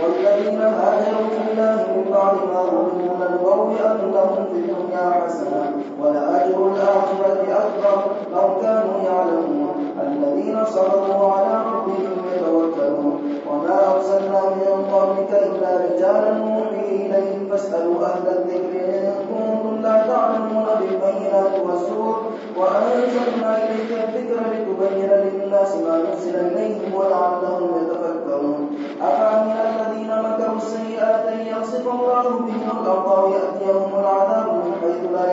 والذين هاجروا في الله من بعد ما ظلموا لنبوئنهم في الدنيا حسنة ولأجر الآخرة أكبر. لو كانوا يعلمون الذين صبروا على ربهم يتوكلون وما أرسلنا من قبلك إلا رجالا نوحي إليهم فاسألوا أهل الذكر إن كنتم لا تعلمون بالبينات والزور وأنزلنا إليك الذكر لتبين للناس ما نزل إليهم ولعلهم يتفكرون. أفأمن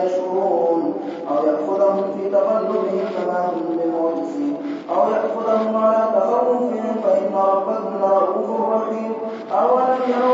لا يشعرون أو يأخذهم في تقلبهم فما هم بمعجزين. أو يأخذهم على تخوف فإن ربكم لرؤوف رحيم. أولم يروا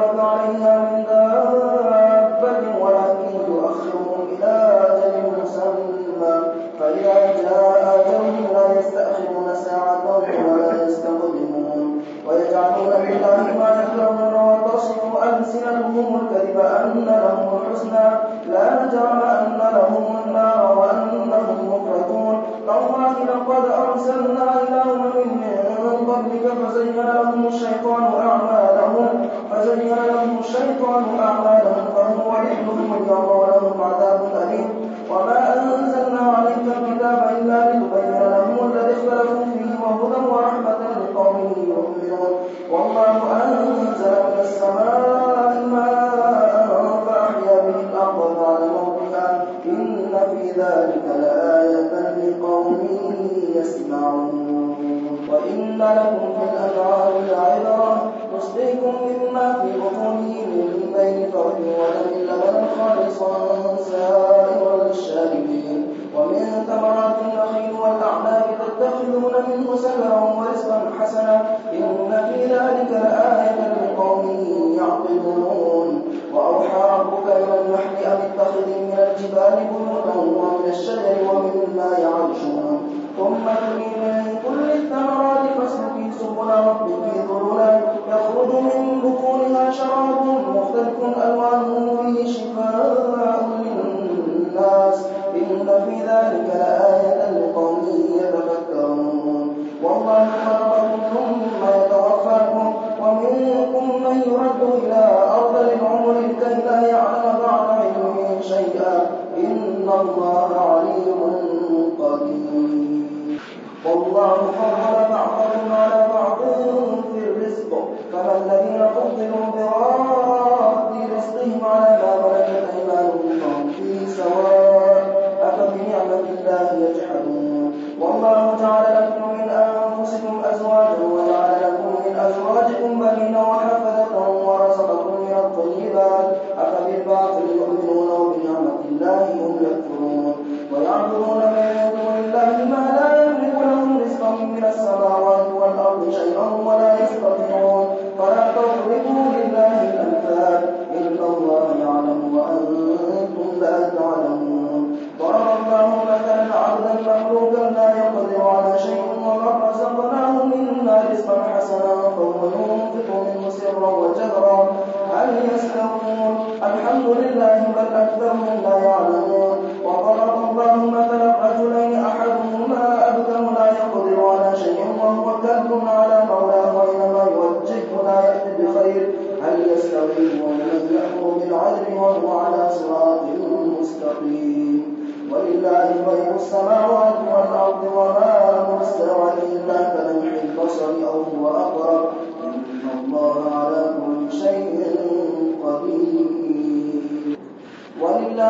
ألسنتهم الكذب أن لهم الحسنى لا جرم أن لهم النار وأنهم مفرطون تالله لقد أرسلنا إلى أمم من قبلك فزين لهم الشيطان أعمالهم فزين لهم الشيطان أعمالهم فهم وليهم اليوم ولهم عذاب أليم. وما أنزلنا عليك الكتاب إلا لتبين لهم الذي اختلفوا فيه وهدى ورحمة ومن ثمرات النخيل والأعناب تتخذون منه سكرا ورزقا حسنا إن في ذلك لآية لقوم يعقلون. وأوحى ربك إلى النحل أن اتخذي من الجبال بيوتا ومن الشجر Allah'ın الحمد لله بل أكثرهم لا يعلمون. وضرب الله مثلا رجلين أحدهما أبكم لا يقدر على شيء وهو كذب على مولاه وإنما يوجهه لا يأتي بخير. هل يستوي هو الذي يأمر بالعدل وهو على صراط مستقيم. ولله غير السماوات والأرض وما مستوى إلا كلمح البصر أو هو أقرب. إن الله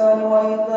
الإحسان وإيتاء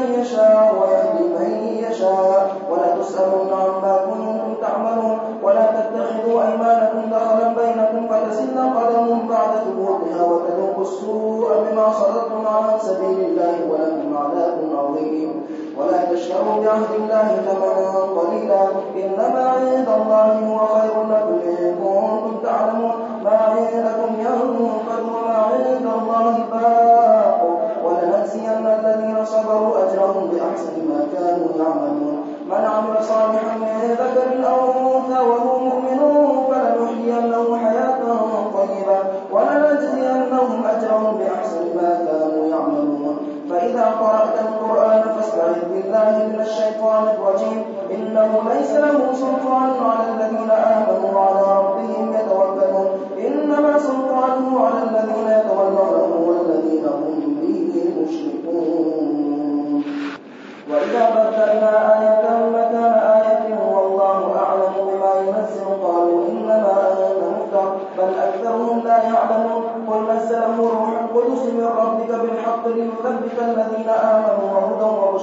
من يشاء ويهدي من يشاء. ولا تسألون عما كنتم تعملون. ولا تتخذوا أيمانكم دخلا بينكم فتزل قدم بعد ثبوتها وتذوقوا السوء بما صددتم عن سبيل الله ولكم عذاب عظيم. ولا تشتروا بعهد الله ثمنا قليلا. إنما عند الله هو خير لكم إن كنتم تعلمون. ما عندكم on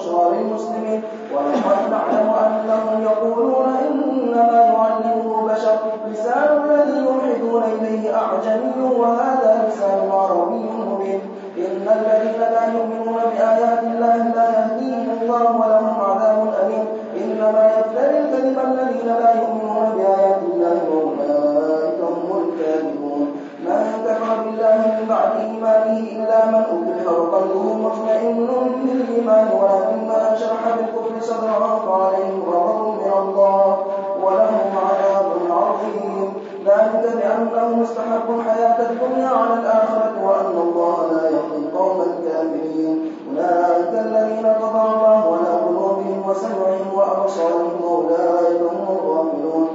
وبشرى للمسلمين ولقد نعلم أنهم يقولون إنما يعلمه بشر لسان الذي يلحدون إليه أعجمي وهذا لسان عربي مبين إن الذين لا يؤمنون بآيات الله لا يهديهم الله ولهم عذاب أليم. إنما يفتري الكذب الذين لا يؤمنون بآيات الله وأولئك هم الكاذبون. من كفر بالله بعد إيمانه إلا من أكره وقلبه مطمئن بالإيمان ولكن من شرح بالكفر صدرا فعليهم غضب من الله ولهم عذاب عظيم. ذلك بأنهم استحبوا الحياة الدنيا على الآخرة وأن الله لا يهدي القوم الكافرين. أولئك الذين طبع الله على قلوبهم وسمعهم وأبصارهم وأولئك هم الغافلون.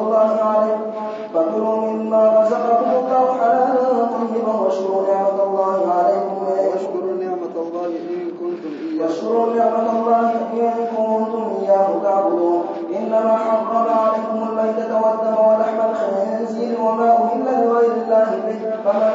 الله عليكم. فكلوا مما رزقكم الله حلالا طيبا واشكروا نعمة الله عليكم واشكروا نعمة الله إن كنتم إياه. واشكروا نعمة الله إن كنتم إياه تعبدون. إنما حرم عليكم الميتة والدم ولحم الخنزير وما أهل لغير الله به. فمن